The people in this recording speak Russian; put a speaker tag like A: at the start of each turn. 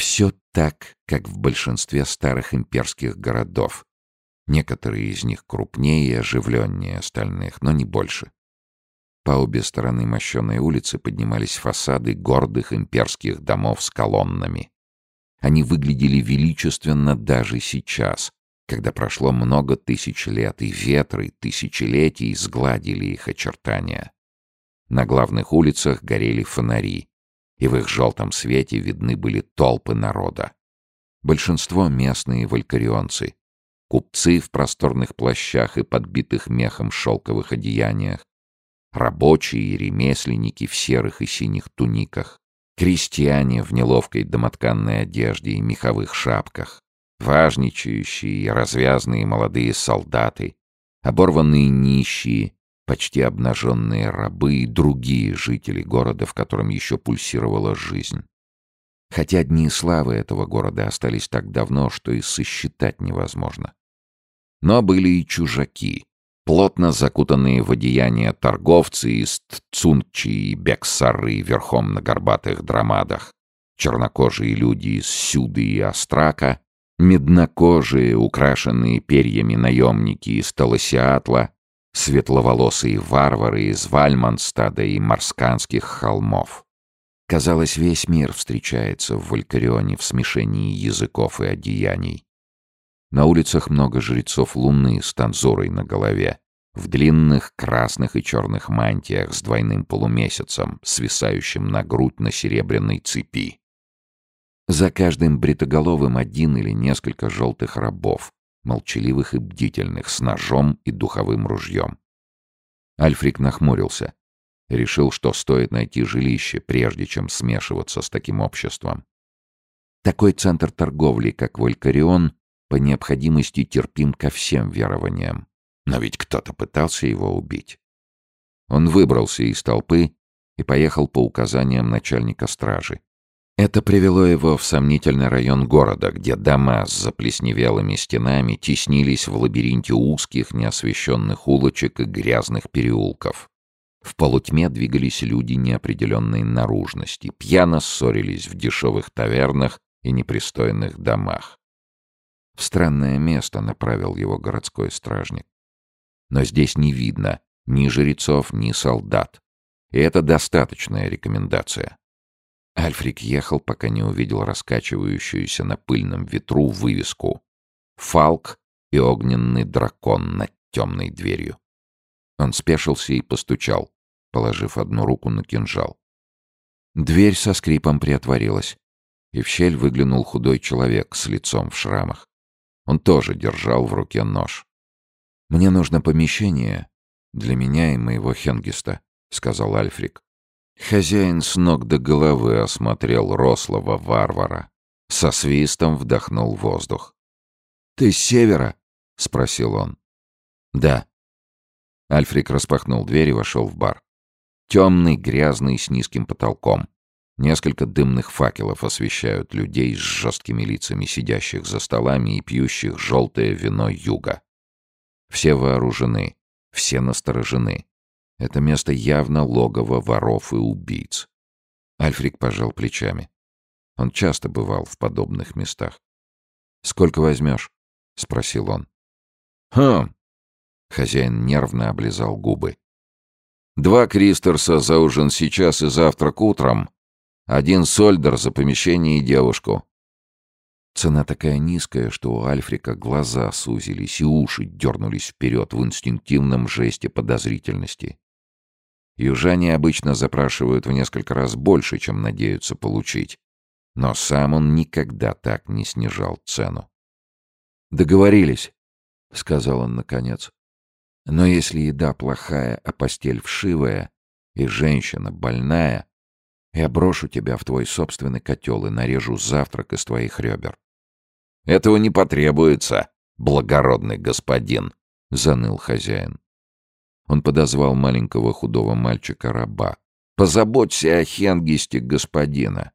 A: Все так, как в большинстве старых имперских городов. Некоторые из них крупнее и оживленнее остальных, но не больше. По обе стороны мощенной улицы поднимались фасады гордых имперских домов с колоннами. Они выглядели величественно даже сейчас, когда прошло много тысяч лет, и ветры тысячелетий сгладили их очертания. На главных улицах горели фонари, и в их желтом свете видны были толпы народа. Большинство — местные валькарионцы, купцы в просторных плащах и подбитых мехом шелковых одеяниях, рабочие и ремесленники в серых и синих туниках, крестьяне в неловкой домотканной одежде и меховых шапках, важничающие и развязные молодые солдаты, оборванные нищие, почти обнаженные рабы и другие жители города, в котором еще пульсировала жизнь. Хотя дни славы этого города остались так давно, что и сосчитать невозможно. Но были и чужаки, плотно закутанные в одеяния торговцы из Тцунчи и Бексары верхом на горбатых драмадах, чернокожие люди из Сюды и Астрака, меднокожие, украшенные перьями наемники из Толосиатла, светловолосые варвары из Вальманстада и Марсканских холмов. Казалось, весь мир встречается в Валькарионе в смешении языков и одеяний. На улицах много жрецов луны с танзурой на голове, в длинных красных и черных мантиях с двойным полумесяцем, свисающим на грудь на серебряной цепи. За каждым бритоголовым один или несколько желтых рабов, молчаливых и бдительных, с ножом и духовым ружьем. Альфрик нахмурился. Решил, что стоит найти жилище, прежде чем смешиваться с таким обществом. Такой центр торговли, как Волькарион, по необходимости терпим ко всем верованиям. Но ведь кто-то пытался его убить. Он выбрался из толпы и поехал по указаниям начальника стражи. Это привело его в сомнительный район города, где дома с заплесневелыми стенами теснились в лабиринте узких, неосвещенных улочек и грязных переулков. В полутьме двигались люди неопределенной наружности, пьяно ссорились в дешевых тавернах и непристойных домах. В странное место направил его городской стражник. Но здесь не видно ни жрецов, ни солдат. И это достаточная рекомендация. Альфрик ехал, пока не увидел раскачивающуюся на пыльном ветру вывеску «Фалк и огненный дракон» над темной дверью. Он спешился и постучал, положив одну руку на кинжал. Дверь со скрипом приотворилась, и в щель выглянул худой человек с лицом в шрамах. Он тоже держал в руке нож. «Мне нужно помещение для меня и моего Хенгиста», — сказал Альфрик. Хозяин с ног до головы осмотрел рослого варвара. Со свистом вдохнул воздух. «Ты с севера?» — спросил он. «Да». Альфрик распахнул дверь и вошел в бар. Темный, грязный, с низким потолком. Несколько дымных факелов освещают людей с жесткими лицами, сидящих за столами и пьющих желтое вино юга. Все вооружены, все насторожены. Это место явно логово воров и убийц. Альфрик пожал плечами. Он часто бывал в подобных местах. «Сколько возьмешь?» — спросил он. «Хм!» — хозяин нервно облизал губы. «Два Кристерса за ужин сейчас и завтрак утром, один сольдер за помещение и девушку. Цена такая низкая, что у Альфрика глаза сузились и уши дернулись вперед в инстинктивном жесте подозрительности. Южане обычно запрашивают в несколько раз больше, чем надеются получить. Но сам он никогда так не снижал цену. «Договорились», — сказал он наконец. «Но если еда плохая, а постель вшивая, и женщина больная, я брошу тебя в твой собственный котел и нарежу завтрак из твоих ребер. Этого не потребуется, благородный господин, заныл хозяин. Он подозвал маленького худого мальчика-раба. Позаботься о хенгисте господина.